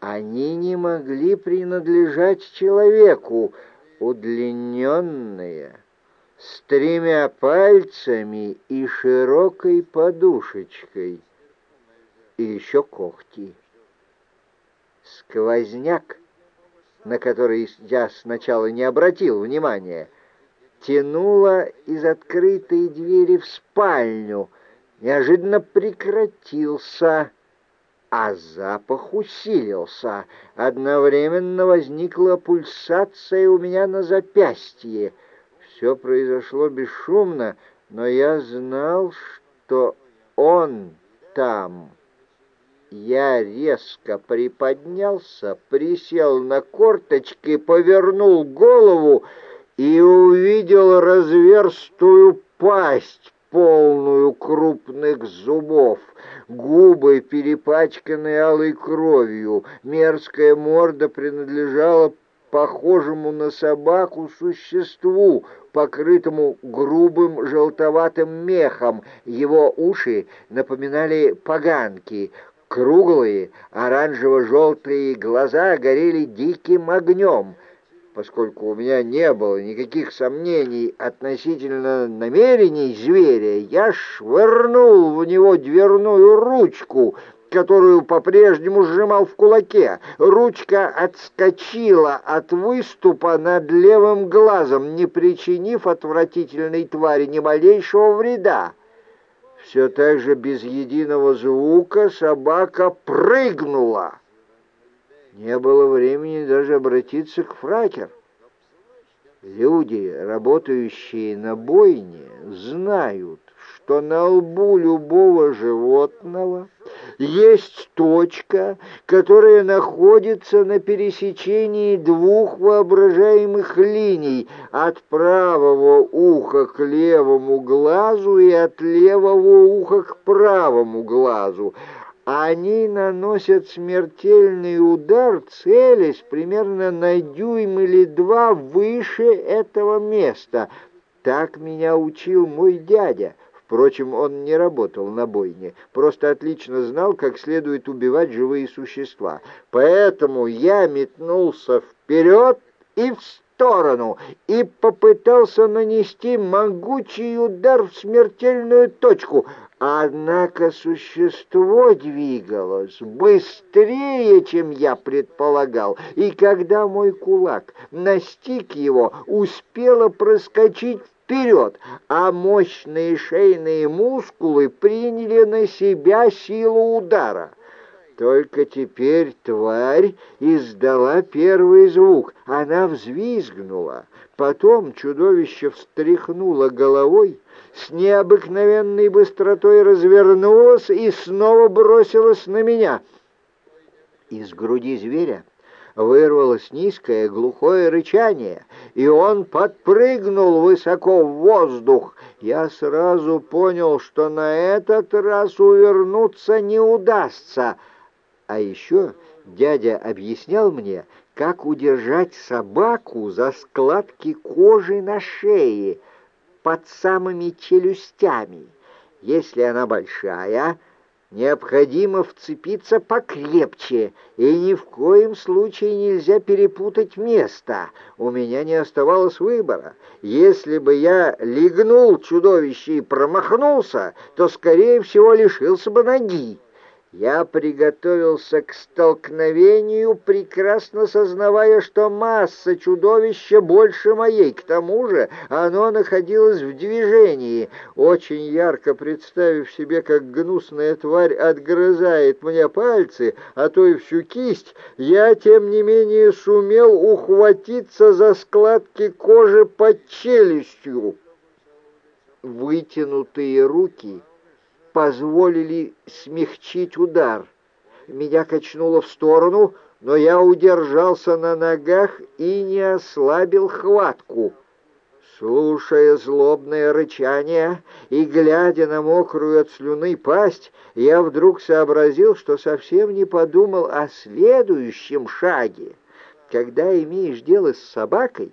Они не могли принадлежать человеку, удлиненные, с тремя пальцами и широкой подушечкой, и еще когти. Сквозняк, на который я сначала не обратил внимания, тянуло из открытой двери в спальню, неожиданно прекратился, а запах усилился. Одновременно возникла пульсация у меня на запястье. Все произошло бесшумно, но я знал, что он там. Я резко приподнялся, присел на корточки, повернул голову и увидел разверстую пасть, полную крупных зубов, губы, перепачканные алой кровью, мерзкая морда принадлежала похожему на собаку существу, покрытому грубым желтоватым мехом. Его уши напоминали поганки, Круглые оранжево-желтые глаза горели диким огнем. Поскольку у меня не было никаких сомнений относительно намерений зверя, я швырнул в него дверную ручку, которую по-прежнему сжимал в кулаке. Ручка отскочила от выступа над левым глазом, не причинив отвратительной твари ни малейшего вреда. Все так же без единого звука собака прыгнула. Не было времени даже обратиться к фракер. Люди, работающие на бойне, знают, что на лбу любого животного есть точка, которая находится на пересечении двух воображаемых линий от правого уха к левому глазу и от левого уха к правому глазу. Они наносят смертельный удар, целясь примерно на дюйм или два выше этого места. Так меня учил мой дядя. Впрочем, он не работал на бойне, просто отлично знал, как следует убивать живые существа. Поэтому я метнулся вперед и в сторону и попытался нанести могучий удар в смертельную точку. Однако существо двигалось быстрее, чем я предполагал, и когда мой кулак настиг его, успело проскочить вперед, а мощные шейные мускулы приняли на себя силу удара. Только теперь тварь издала первый звук. Она взвизгнула. Потом чудовище встряхнуло головой, с необыкновенной быстротой развернулось и снова бросилось на меня. Из груди зверя вырвалось низкое глухое рычание, и он подпрыгнул высоко в воздух. Я сразу понял, что на этот раз увернуться не удастся. А еще дядя объяснял мне, как удержать собаку за складки кожи на шее под самыми челюстями. Если она большая, Необходимо вцепиться покрепче, и ни в коем случае нельзя перепутать место. У меня не оставалось выбора. Если бы я легнул чудовище и промахнулся, то, скорее всего, лишился бы ноги. Я приготовился к столкновению, прекрасно сознавая, что масса чудовища больше моей. К тому же оно находилось в движении. Очень ярко представив себе, как гнусная тварь отгрызает мне пальцы, а то и всю кисть, я, тем не менее, сумел ухватиться за складки кожи под челюстью. Вытянутые руки позволили смягчить удар. Меня качнуло в сторону, но я удержался на ногах и не ослабил хватку. Слушая злобное рычание и глядя на мокрую от слюны пасть, я вдруг сообразил, что совсем не подумал о следующем шаге. Когда имеешь дело с собакой,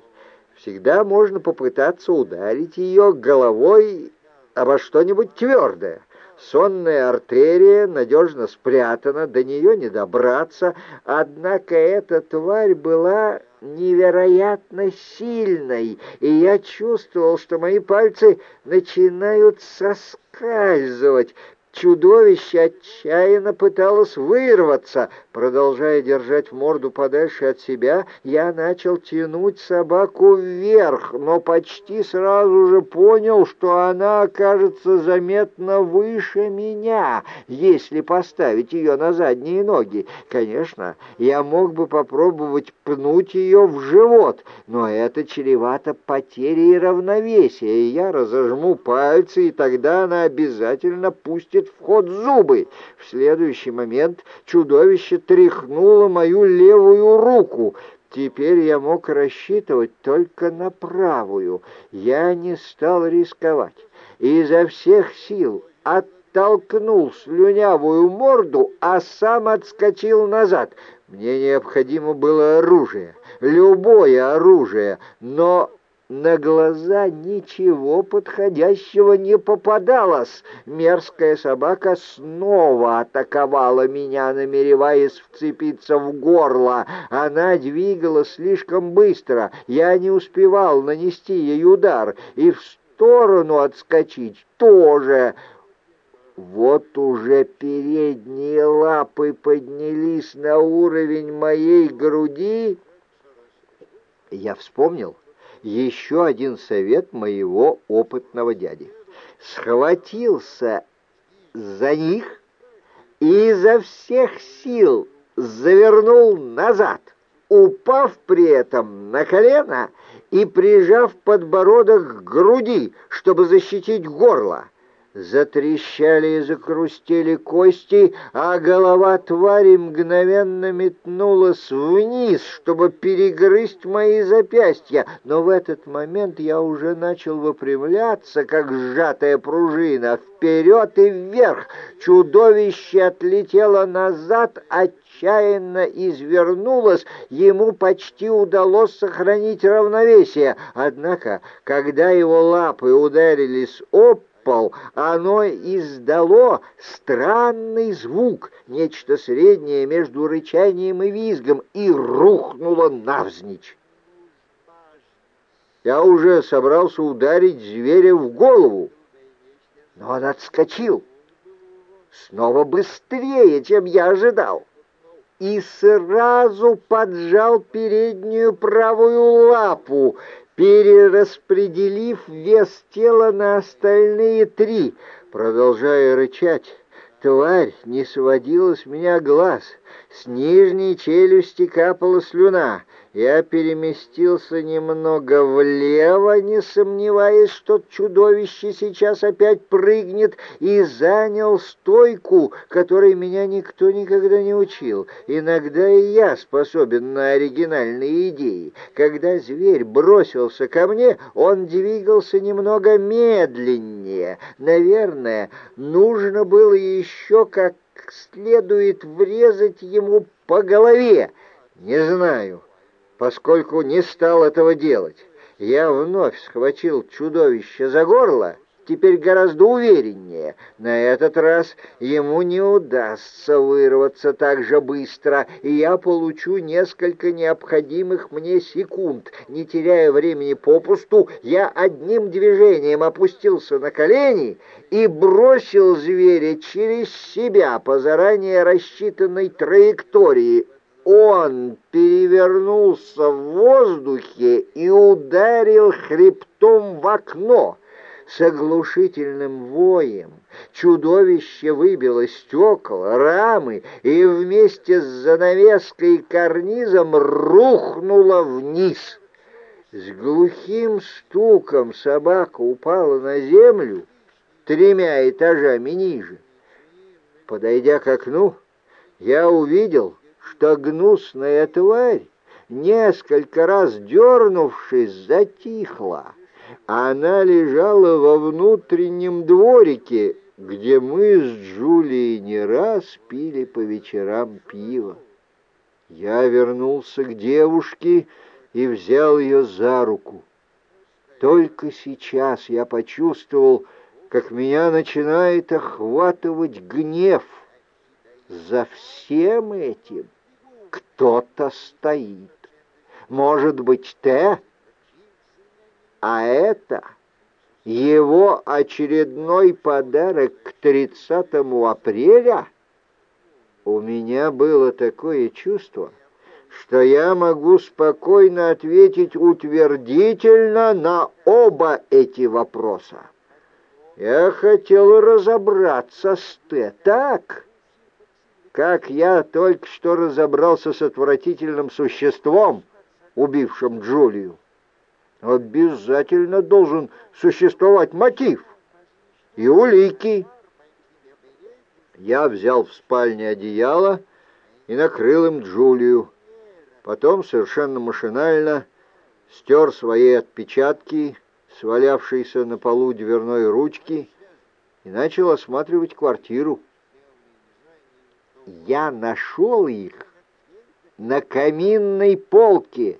всегда можно попытаться ударить ее головой обо что-нибудь твердое. Сонная артерия надежно спрятана, до нее не добраться, однако эта тварь была невероятно сильной, и я чувствовал, что мои пальцы начинают соскальзывать, Чудовище отчаянно пыталось вырваться. Продолжая держать морду подальше от себя, я начал тянуть собаку вверх, но почти сразу же понял, что она окажется заметно выше меня, если поставить ее на задние ноги. Конечно, я мог бы попробовать пнуть ее в живот, но это чревато потерей равновесия, и я разожму пальцы, и тогда она обязательно пустит в ход зубы. В следующий момент чудовище тряхнуло мою левую руку. Теперь я мог рассчитывать только на правую. Я не стал рисковать. И изо всех сил оттолкнул слюнявую морду, а сам отскочил назад. Мне необходимо было оружие, любое оружие, но на глаза ничего подходящего не попадалось. Мерзкая собака снова атаковала меня, намереваясь вцепиться в горло. Она двигалась слишком быстро. Я не успевал нанести ей удар. И в сторону отскочить тоже. Вот уже передние лапы поднялись на уровень моей груди. Я вспомнил, еще один совет моего опытного дяди. Схватился за них и изо всех сил завернул назад, упав при этом на колено и прижав подбородок к груди, чтобы защитить горло. Затрещали и закрустели кости, а голова твари мгновенно метнулась вниз, чтобы перегрызть мои запястья. Но в этот момент я уже начал выпрямляться, как сжатая пружина, вперед и вверх. Чудовище отлетело назад, отчаянно извернулось, ему почти удалось сохранить равновесие. Однако, когда его лапы ударились об пол, оно издало странный звук, нечто среднее между рычанием и визгом, и рухнуло навзничь. Я уже собрался ударить зверя в голову, но он отскочил, снова быстрее, чем я ожидал, и сразу поджал переднюю правую лапу, перераспределив вес тела на остальные три. Продолжая рычать, тварь не сводила с меня глаз. С нижней челюсти капала слюна. Я переместился немного влево, не сомневаясь, что чудовище сейчас опять прыгнет, и занял стойку, которой меня никто никогда не учил. Иногда и я способен на оригинальные идеи. Когда зверь бросился ко мне, он двигался немного медленнее. Наверное, нужно было еще как следует врезать ему по голове. Не знаю поскольку не стал этого делать. Я вновь схватил чудовище за горло, теперь гораздо увереннее. На этот раз ему не удастся вырваться так же быстро, и я получу несколько необходимых мне секунд. Не теряя времени попусту, я одним движением опустился на колени и бросил зверя через себя по заранее рассчитанной траектории он перевернулся в воздухе и ударил хребтом в окно. С оглушительным воем чудовище выбило стекла, рамы и вместе с занавеской и карнизом рухнуло вниз. С глухим стуком собака упала на землю тремя этажами ниже. Подойдя к окну, я увидел, что гнусная тварь, несколько раз дернувшись, затихла. Она лежала во внутреннем дворике, где мы с Джулией не раз пили по вечерам пиво. Я вернулся к девушке и взял ее за руку. Только сейчас я почувствовал, как меня начинает охватывать гнев. За всем этим кто-то стоит. Может быть, Т? А это его очередной подарок к 30 апреля? У меня было такое чувство, что я могу спокойно ответить утвердительно на оба эти вопроса. Я хотел разобраться с Т. Так, как я только что разобрался с отвратительным существом, убившим Джулию. Обязательно должен существовать мотив и улики. Я взял в спальне одеяло и накрыл им Джулию. Потом совершенно машинально стер свои отпечатки, свалявшиеся на полу дверной ручки, и начал осматривать квартиру. Я нашел их на каминной полке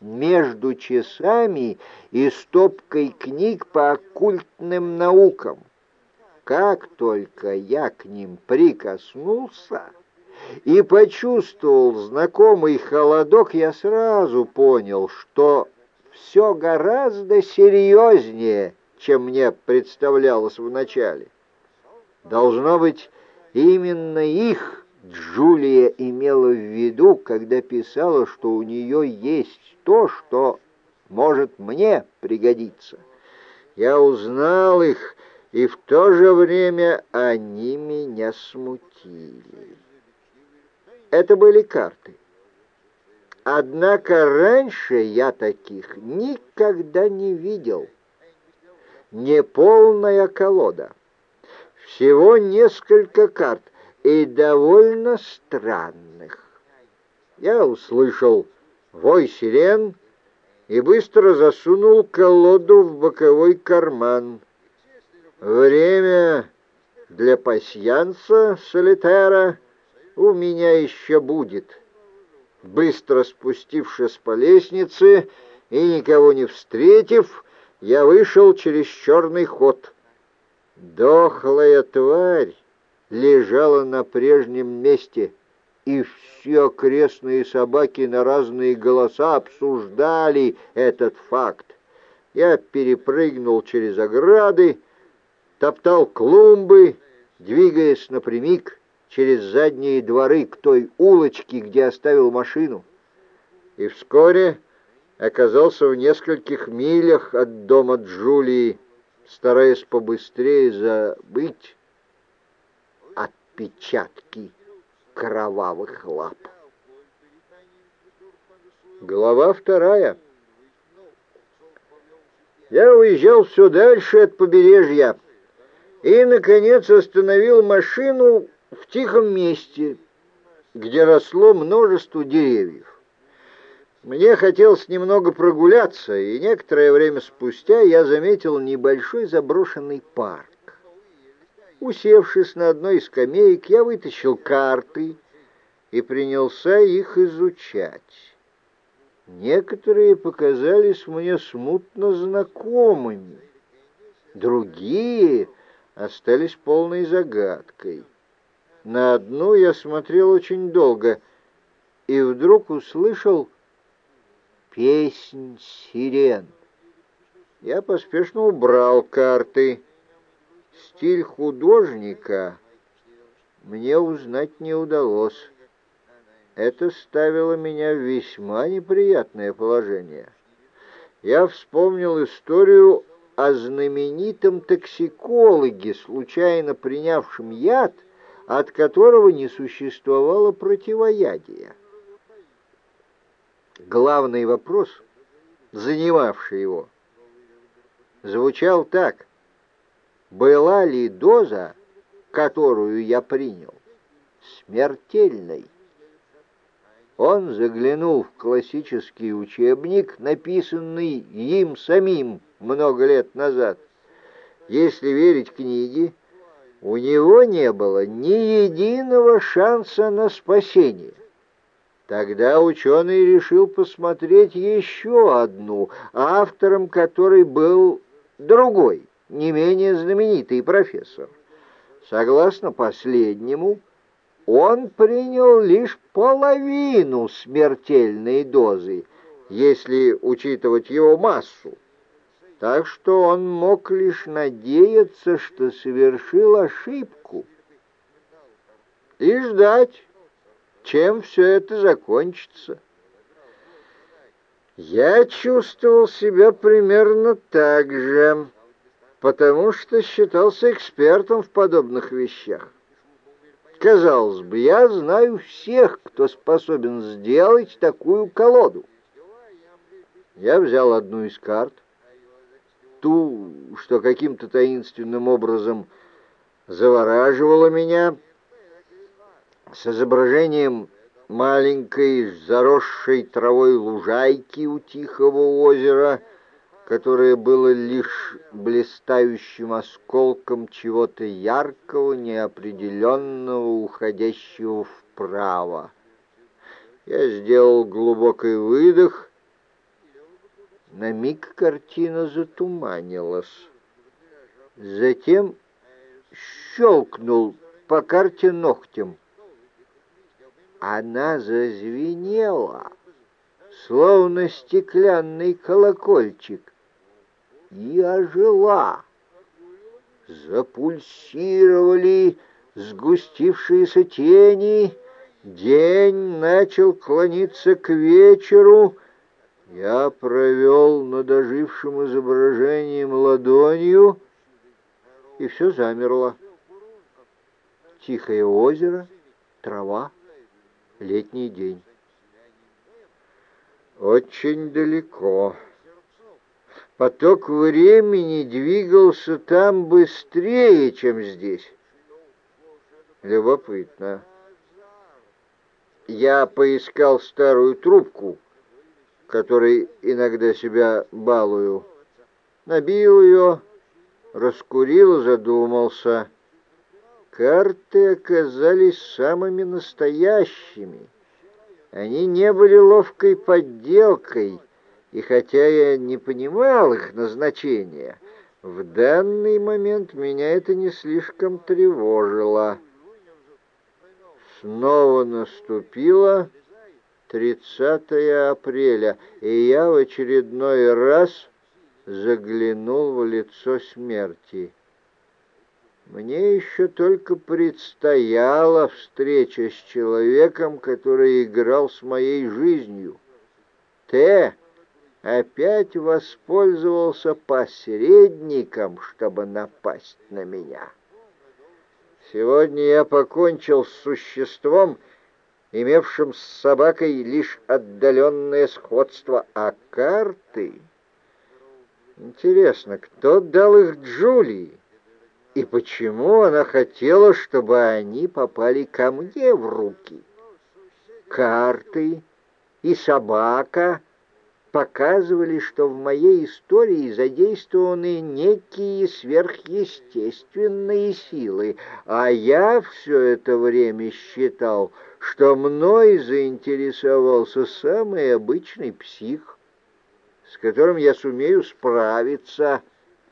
между часами и стопкой книг по оккультным наукам. Как только я к ним прикоснулся и почувствовал знакомый холодок, я сразу понял, что все гораздо серьезнее, чем мне представлялось вначале. Должно быть, именно их Джулия имела в виду, когда писала, что у нее есть то, что может мне пригодиться. Я узнал их, и в то же время они меня смутили. Это были карты. Однако раньше я таких никогда не видел. Неполная колода. Всего несколько карт и довольно странных. Я услышал вой сирен и быстро засунул колоду в боковой карман. Время для пасьянса солитера у меня еще будет. Быстро спустившись по лестнице и никого не встретив, я вышел через черный ход. Дохлая тварь лежала на прежнем месте, и все окрестные собаки на разные голоса обсуждали этот факт. Я перепрыгнул через ограды, топтал клумбы, двигаясь напрямик через задние дворы к той улочке, где оставил машину. И вскоре оказался в нескольких милях от дома Джулии, стараясь побыстрее забыть отпечатки кровавых лап. Глава вторая. Я уезжал все дальше от побережья и, наконец, остановил машину в тихом месте, где росло множество деревьев. Мне хотелось немного прогуляться, и некоторое время спустя я заметил небольшой заброшенный парк. Усевшись на одной из скамеек, я вытащил карты и принялся их изучать. Некоторые показались мне смутно знакомыми, другие остались полной загадкой. На одну я смотрел очень долго и вдруг услышал песнь сирен. Я поспешно убрал карты Стиль художника мне узнать не удалось. Это ставило меня в весьма неприятное положение. Я вспомнил историю о знаменитом токсикологе, случайно принявшем яд, от которого не существовало противоядия. Главный вопрос, занимавший его, звучал так была ли доза, которую я принял, смертельной. Он заглянул в классический учебник, написанный им самим много лет назад. Если верить книге, у него не было ни единого шанса на спасение. Тогда ученый решил посмотреть еще одну, автором которой был другой не менее знаменитый профессор. Согласно последнему, он принял лишь половину смертельной дозы, если учитывать его массу. Так что он мог лишь надеяться, что совершил ошибку. И ждать, чем все это закончится. Я чувствовал себя примерно так же, потому что считался экспертом в подобных вещах. Казалось бы, я знаю всех, кто способен сделать такую колоду. Я взял одну из карт, ту, что каким-то таинственным образом завораживала меня, с изображением маленькой заросшей травой лужайки у Тихого озера, которое было лишь блистающим осколком чего-то яркого, неопределенного, уходящего вправо. Я сделал глубокий выдох. На миг картина затуманилась. Затем щелкнул по карте ногтем она зазвенела, словно стеклянный колокольчик, и ожила. Запульсировали сгустившиеся тени, день начал клониться к вечеру. Я провел над ожившим изображением ладонью, и все замерло. Тихое озеро, трава летний день. Очень далеко. Поток времени двигался там быстрее, чем здесь. Любопытно. Я поискал старую трубку, которой иногда себя балую. Набил ее, раскурил, задумался — Карты оказались самыми настоящими. Они не были ловкой подделкой, и хотя я не понимал их назначения, в данный момент меня это не слишком тревожило. Снова наступило 30 апреля, и я в очередной раз заглянул в лицо смерти. Мне еще только предстояла встреча с человеком, который играл с моей жизнью. Т опять воспользовался посредником, чтобы напасть на меня. Сегодня я покончил с существом, имевшим с собакой лишь отдаленное сходство, а карты... Интересно, кто дал их Джулии? и почему она хотела, чтобы они попали ко мне в руки. Карты и собака показывали, что в моей истории задействованы некие сверхъестественные силы, а я все это время считал, что мной заинтересовался самый обычный псих, с которым я сумею справиться,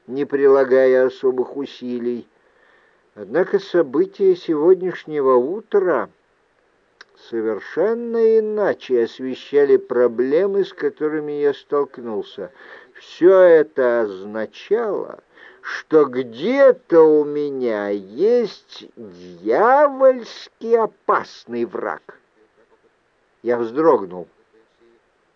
не прилагая особых усилий. Однако события сегодняшнего утра совершенно иначе освещали проблемы, с которыми я столкнулся. Все это означало, что где-то у меня есть дьявольски опасный враг. Я вздрогнул.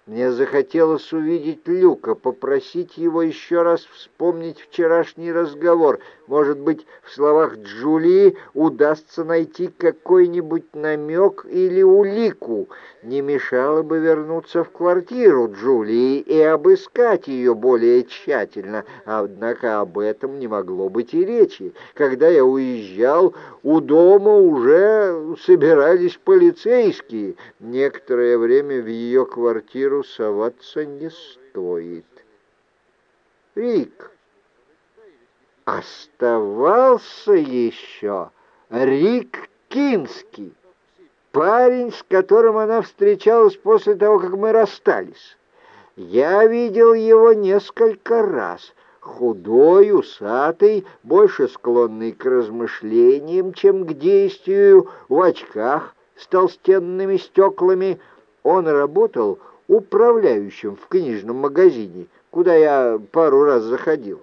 Мне захотелось увидеть Люка, попросить его еще раз вспомнить вчерашний разговор. Может быть, в словах Джулии удастся найти какой-нибудь намек или улику. Не мешало бы вернуться в квартиру Джулии и обыскать ее более тщательно. Однако об этом не могло быть и речи. Когда я уезжал, у дома уже собирались полицейские. Некоторое время в ее квартиру соваться не стоит. Рик, оставался еще Рик Кинский, парень, с которым она встречалась после того, как мы расстались. Я видел его несколько раз. худой, усатый, больше склонный к размышлениям, чем к действию, в очках с толстенными стеклами. Он работал управляющим в книжном магазине, куда я пару раз заходил.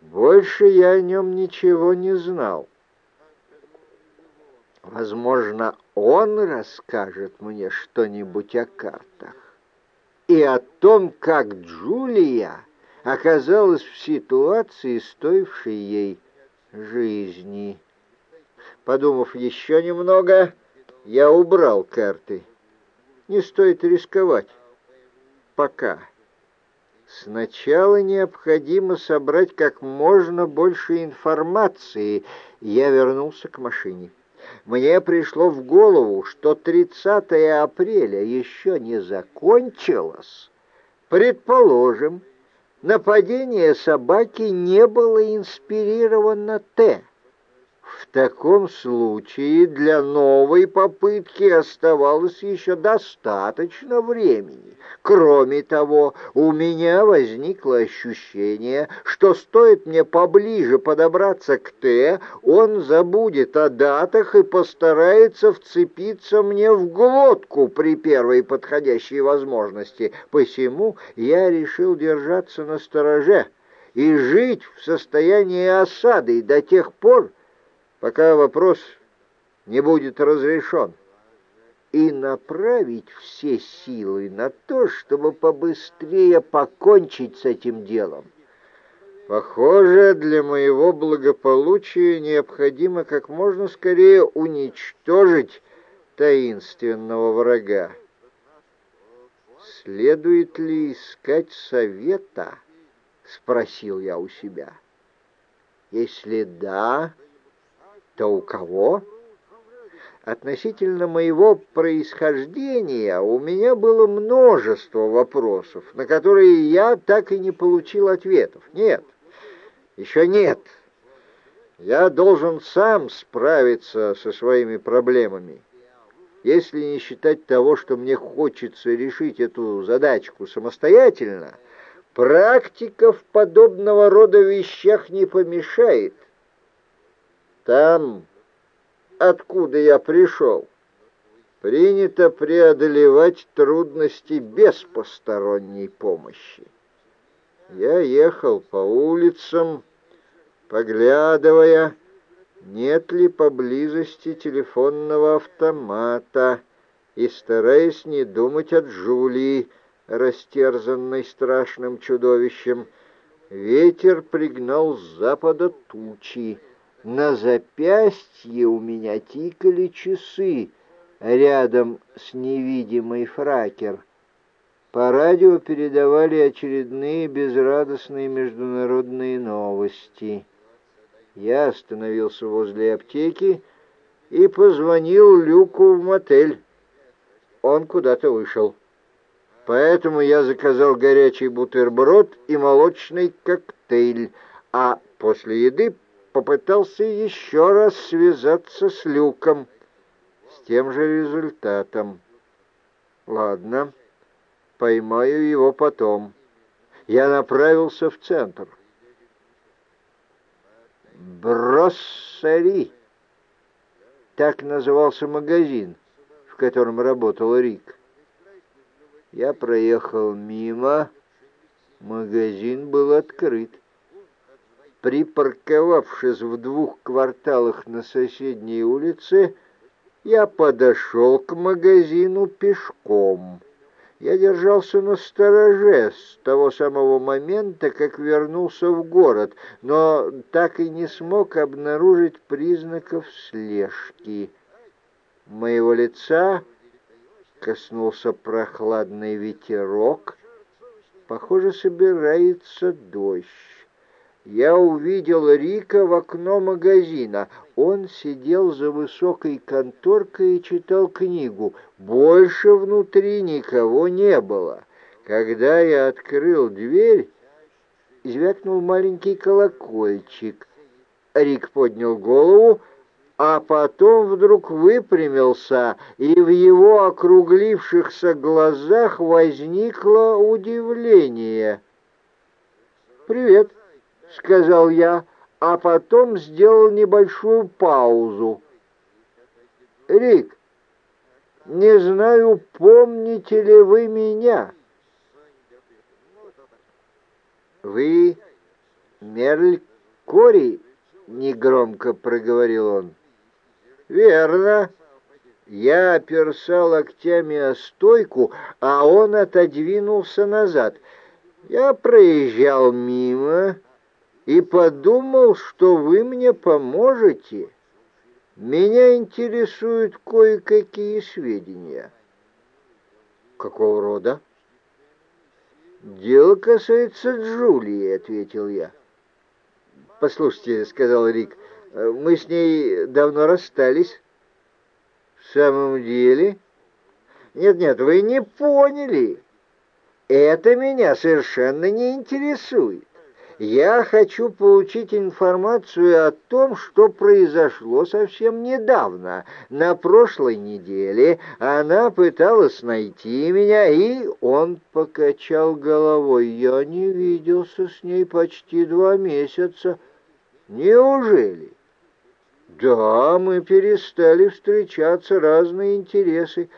Больше я о нем ничего не знал. Возможно, он расскажет мне что-нибудь о картах и о том, как Джулия оказалась в ситуации, стоившей ей жизни. Подумав еще немного, я убрал карты. Не стоит рисковать. Пока. Сначала необходимо собрать как можно больше информации. Я вернулся к машине. Мне пришло в голову, что 30 апреля еще не закончилось. Предположим, нападение собаки не было инспирировано Т. В таком случае для новой попытки оставалось еще достаточно времени. Кроме того, у меня возникло ощущение, что стоит мне поближе подобраться к Т, он забудет о датах и постарается вцепиться мне в глотку при первой подходящей возможности. Посему я решил держаться на стороже и жить в состоянии осады до тех пор, пока вопрос не будет разрешен, и направить все силы на то, чтобы побыстрее покончить с этим делом. Похоже, для моего благополучия необходимо как можно скорее уничтожить таинственного врага. «Следует ли искать совета?» — спросил я у себя. «Если да...» то у кого? Относительно моего происхождения у меня было множество вопросов, на которые я так и не получил ответов. Нет, еще нет. Я должен сам справиться со своими проблемами. Если не считать того, что мне хочется решить эту задачку самостоятельно, практика в подобного рода вещах не помешает. Там, откуда я пришел, принято преодолевать трудности без посторонней помощи. Я ехал по улицам, поглядывая, нет ли поблизости телефонного автомата, и стараясь не думать о Джулии, растерзанной страшным чудовищем, ветер пригнал с запада тучи, на запястье у меня тикали часы рядом с невидимой фракер. По радио передавали очередные безрадостные международные новости. Я остановился возле аптеки и позвонил Люку в мотель. Он куда-то вышел. Поэтому я заказал горячий бутерброд и молочный коктейль, а после еды попытался еще раз связаться с Люком с тем же результатом. Ладно, поймаю его потом. Я направился в центр. Броссари. Так назывался магазин, в котором работал Рик. Я проехал мимо. Магазин был открыт. Припарковавшись в двух кварталах на соседней улице, я подошел к магазину пешком. Я держался на стороже с того самого момента, как вернулся в город, но так и не смог обнаружить признаков слежки. Моего лица коснулся прохладный ветерок. Похоже, собирается дождь я увидел Рика в окно магазина. Он сидел за высокой конторкой и читал книгу. Больше внутри никого не было. Когда я открыл дверь, звякнул маленький колокольчик. Рик поднял голову, а потом вдруг выпрямился, и в его округлившихся глазах возникло удивление. «Привет!» — сказал я, а потом сделал небольшую паузу. «Рик, не знаю, помните ли вы меня?» «Вы Мерль Кори?» — негромко проговорил он. «Верно». Я оперся локтями о стойку, а он отодвинулся назад. Я проезжал мимо и подумал, что вы мне поможете. Меня интересуют кое-какие сведения. Какого рода? «Дело касается Джулии», — ответил я. «Послушайте», — сказал Рик, — «мы с ней давно расстались». «В самом деле?» «Нет-нет, вы не поняли. Это меня совершенно не интересует. Я хочу получить информацию о том, что произошло совсем недавно. На прошлой неделе она пыталась найти меня, и он покачал головой. Я не виделся с ней почти два месяца. Неужели? Да, мы перестали встречаться, разные интересы.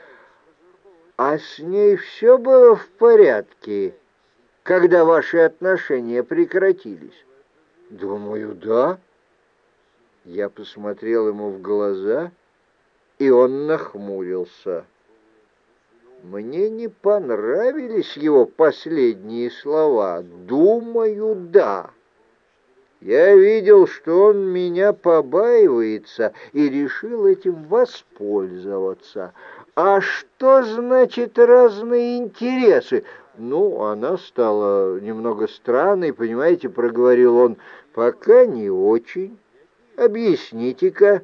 А с ней все было в порядке когда ваши отношения прекратились? Думаю, да. Я посмотрел ему в глаза, и он нахмурился. Мне не понравились его последние слова. Думаю, да. Я видел, что он меня побаивается, и решил этим воспользоваться. А что значит разные интересы? Ну, она стала немного странной, понимаете, проговорил он. Пока не очень. Объясните-ка.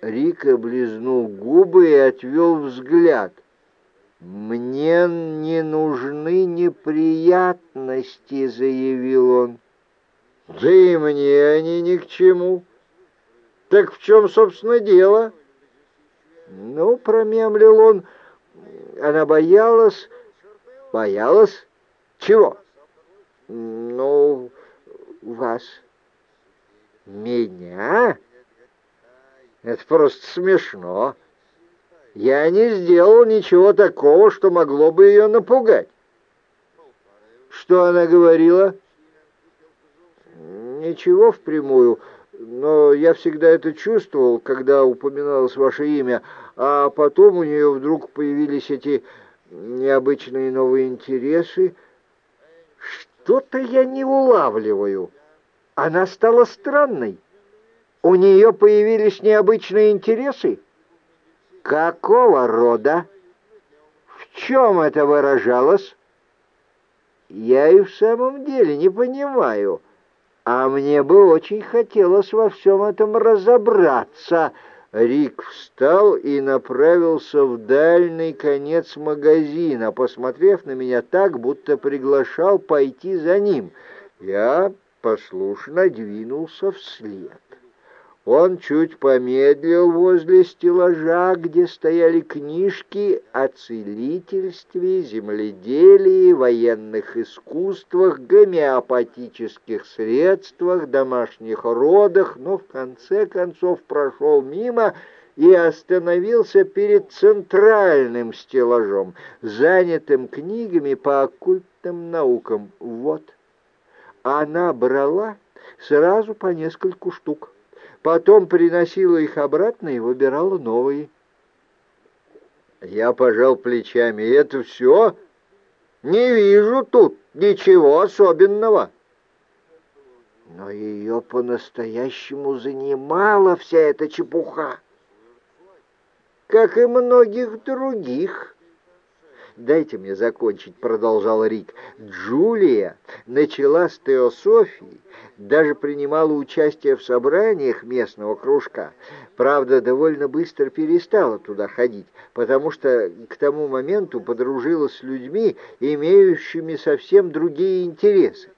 Рик облизнул губы и отвел взгляд. «Мне не нужны неприятности», — заявил он. «Да и мне они ни к чему. Так в чем, собственно, дело?» «Ну, — промемлил он, — она боялась, Боялась? Чего? Ну, вас. Меня? Это просто смешно. Я не сделал ничего такого, что могло бы ее напугать. Что она говорила? Ничего впрямую, но я всегда это чувствовал, когда упоминалось ваше имя, а потом у нее вдруг появились эти необычные новые интересы. Что-то я не улавливаю. Она стала странной. У нее появились необычные интересы. Какого рода? В чем это выражалось? Я и в самом деле не понимаю. А мне бы очень хотелось во всем этом разобраться — Рик встал и направился в дальний конец магазина, посмотрев на меня так, будто приглашал пойти за ним. Я послушно двинулся вслед. Он чуть помедлил возле стеллажа, где стояли книжки о целительстве, земледелии, военных искусствах, гомеопатических средствах, домашних родах, но в конце концов прошел мимо и остановился перед центральным стеллажом, занятым книгами по оккультным наукам. Вот. Она брала сразу по нескольку штук потом приносила их обратно и выбирала новые. Я пожал плечами. Это все? Не вижу тут ничего особенного. Но ее по-настоящему занимала вся эта чепуха, как и многих других. «Дайте мне закончить», — продолжал Рик. «Джулия начала с теософии, даже принимала участие в собраниях местного кружка. Правда, довольно быстро перестала туда ходить, потому что к тому моменту подружилась с людьми, имеющими совсем другие интересы.